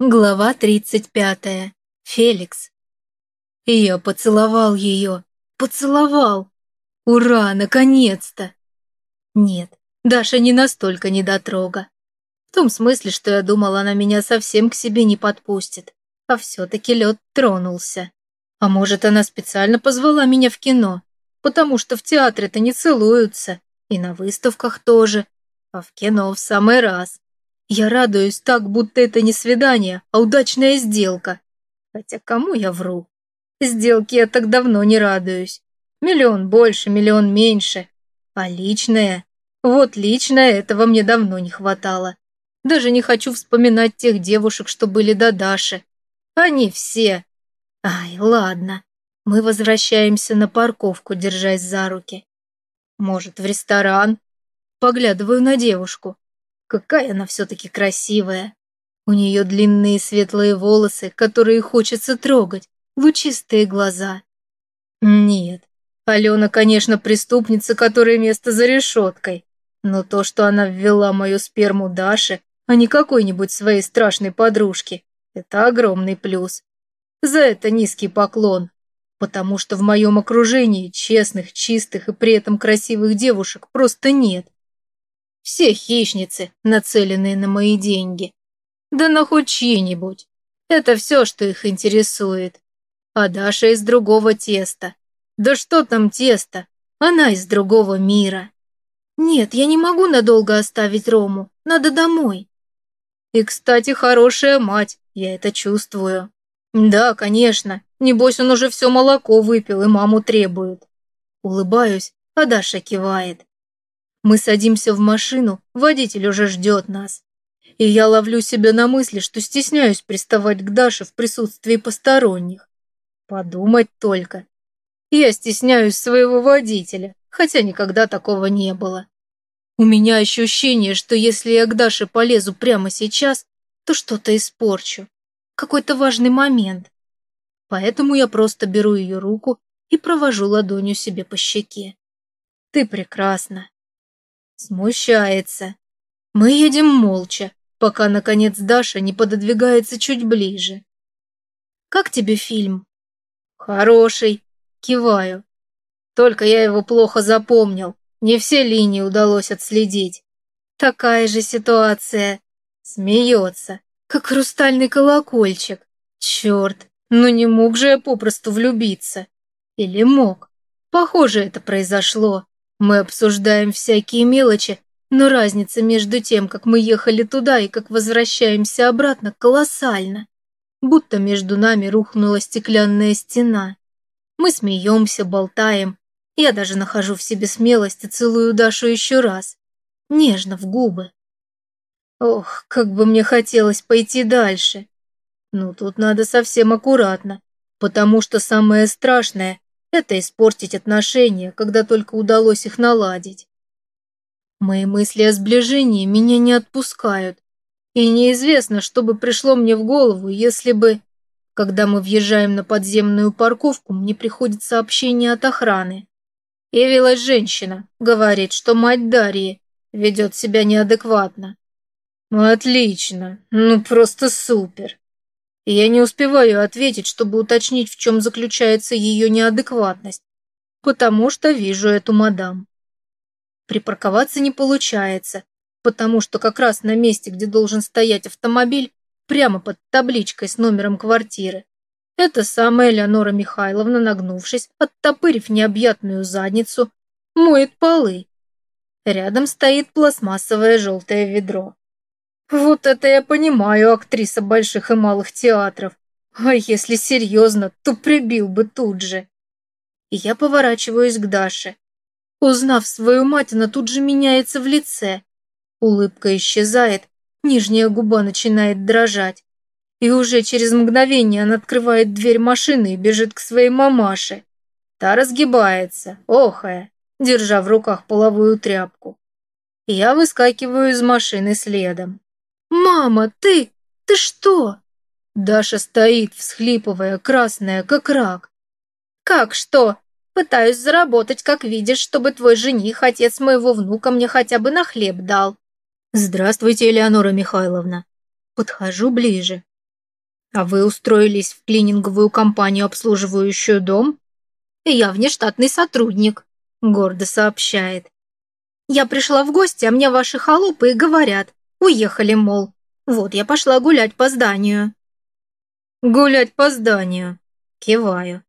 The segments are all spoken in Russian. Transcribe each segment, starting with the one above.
Глава тридцать пятая. Феликс. И я поцеловал ее. Поцеловал. Ура, наконец-то. Нет, Даша не настолько недотрога. В том смысле, что я думал, она меня совсем к себе не подпустит. А все-таки лед тронулся. А может, она специально позвала меня в кино, потому что в театре-то не целуются, и на выставках тоже, а в кино в самый раз. Я радуюсь так, будто это не свидание, а удачная сделка. Хотя кому я вру? Сделки я так давно не радуюсь. Миллион больше, миллион меньше. А личное? Вот личное этого мне давно не хватало. Даже не хочу вспоминать тех девушек, что были до Даши. Они все. Ай, ладно. Мы возвращаемся на парковку, держась за руки. Может, в ресторан? Поглядываю на девушку. Какая она все-таки красивая. У нее длинные светлые волосы, которые хочется трогать, лучистые глаза. Нет, Алена, конечно, преступница, которая место за решеткой. Но то, что она ввела мою сперму Даше, а не какой-нибудь своей страшной подружке, это огромный плюс. За это низкий поклон. Потому что в моем окружении честных, чистых и при этом красивых девушек просто нет. Все хищницы, нацеленные на мои деньги. Да на хоть чьи-нибудь. Это все, что их интересует. А Даша из другого теста. Да что там тесто? Она из другого мира. Нет, я не могу надолго оставить Рому. Надо домой. И, кстати, хорошая мать, я это чувствую. Да, конечно. Небось, он уже все молоко выпил и маму требует. Улыбаюсь, а Даша кивает. Мы садимся в машину, водитель уже ждет нас. И я ловлю себя на мысли, что стесняюсь приставать к Даше в присутствии посторонних. Подумать только. Я стесняюсь своего водителя, хотя никогда такого не было. У меня ощущение, что если я к Даше полезу прямо сейчас, то что-то испорчу. Какой-то важный момент. Поэтому я просто беру ее руку и провожу ладонью себе по щеке. Ты прекрасна. Смущается. Мы едем молча, пока, наконец, Даша не пододвигается чуть ближе. «Как тебе фильм?» «Хороший», — киваю. «Только я его плохо запомнил. Не все линии удалось отследить. Такая же ситуация. Смеется, как хрустальный колокольчик. Черт, ну не мог же я попросту влюбиться. Или мог? Похоже, это произошло. Мы обсуждаем всякие мелочи, но разница между тем, как мы ехали туда и как возвращаемся обратно, колоссальна. Будто между нами рухнула стеклянная стена. Мы смеемся, болтаем. Я даже нахожу в себе смелость и целую Дашу еще раз. Нежно, в губы. Ох, как бы мне хотелось пойти дальше. Ну, тут надо совсем аккуратно, потому что самое страшное это испортить отношения, когда только удалось их наладить. Мои мысли о сближении меня не отпускают, и неизвестно, что бы пришло мне в голову, если бы, когда мы въезжаем на подземную парковку, мне приходит сообщение от охраны. Явилась женщина, говорит, что мать Дарьи ведет себя неадекватно. Отлично, ну просто супер и я не успеваю ответить, чтобы уточнить, в чем заключается ее неадекватность, потому что вижу эту мадам. Припарковаться не получается, потому что как раз на месте, где должен стоять автомобиль, прямо под табличкой с номером квартиры, эта самая Леонора Михайловна, нагнувшись, оттопырив необъятную задницу, моет полы. Рядом стоит пластмассовое желтое ведро. Вот это я понимаю, актриса больших и малых театров. А если серьезно, то прибил бы тут же. И я поворачиваюсь к Даше. Узнав свою мать, она тут же меняется в лице. Улыбка исчезает, нижняя губа начинает дрожать. И уже через мгновение она открывает дверь машины и бежит к своей мамаше. Та разгибается, охая, держа в руках половую тряпку. Я выскакиваю из машины следом. «Мама, ты... ты что?» Даша стоит, всхлипывая, красная, как рак. «Как что? Пытаюсь заработать, как видишь, чтобы твой жених, отец моего внука, мне хотя бы на хлеб дал». «Здравствуйте, Элеонора Михайловна». Подхожу ближе. А вы устроились в клининговую компанию, обслуживающую дом? Я внештатный сотрудник, гордо сообщает. Я пришла в гости, а мне ваши холопы и говорят. Уехали, мол. Вот я пошла гулять по зданию. Гулять по зданию. Киваю.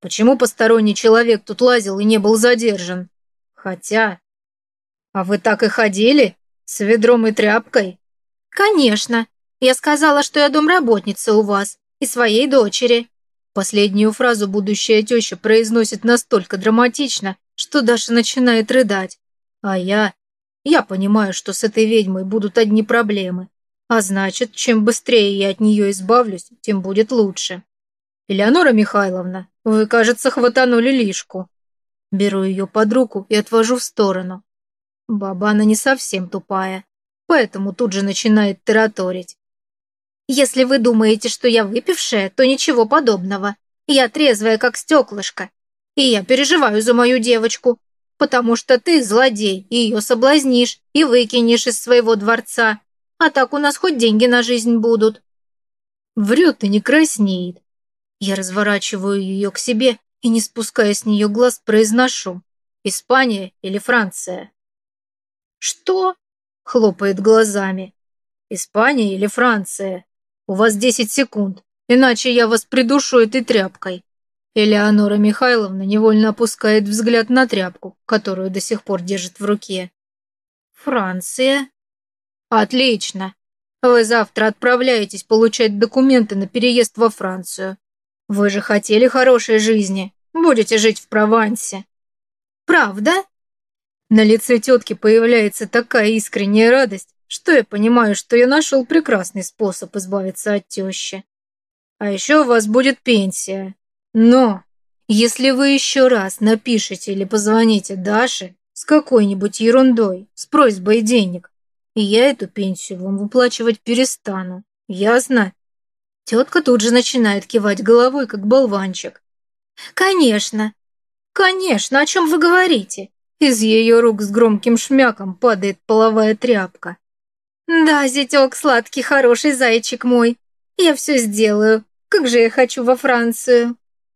Почему посторонний человек тут лазил и не был задержан? Хотя... А вы так и ходили? С ведром и тряпкой? Конечно. Я сказала, что я домработница у вас и своей дочери. Последнюю фразу будущая теща произносит настолько драматично, что Даша начинает рыдать. А я... Я понимаю, что с этой ведьмой будут одни проблемы. А значит, чем быстрее я от нее избавлюсь, тем будет лучше. Элеонора Михайловна, вы, кажется, хватанули лишку. Беру ее под руку и отвожу в сторону. Баба она не совсем тупая, поэтому тут же начинает тараторить. Если вы думаете, что я выпившая, то ничего подобного. Я трезвая, как стеклышко. И я переживаю за мою девочку, потому что ты злодей, и ее соблазнишь и выкинешь из своего дворца. А так у нас хоть деньги на жизнь будут». Врет и не краснеет. Я разворачиваю ее к себе и, не спуская с нее глаз, произношу «Испания или Франция?» «Что?» — хлопает глазами. «Испания или Франция? У вас десять секунд, иначе я вас придушу этой тряпкой». Элеонора Михайловна невольно опускает взгляд на тряпку, которую до сих пор держит в руке. «Франция?» «Отлично. Вы завтра отправляетесь получать документы на переезд во Францию. Вы же хотели хорошей жизни. Будете жить в Провансе». «Правда?» На лице тетки появляется такая искренняя радость, что я понимаю, что я нашел прекрасный способ избавиться от тещи. А еще у вас будет пенсия. Но если вы еще раз напишите или позвоните Даше с какой-нибудь ерундой, с просьбой денег, я эту пенсию вам выплачивать перестану. Ясно? Тетка тут же начинает кивать головой, как болванчик. «Конечно! Конечно! О чем вы говорите?» Из ее рук с громким шмяком падает половая тряпка. «Да, зятек, сладкий, хороший зайчик мой. Я все сделаю. Как же я хочу во Францию!»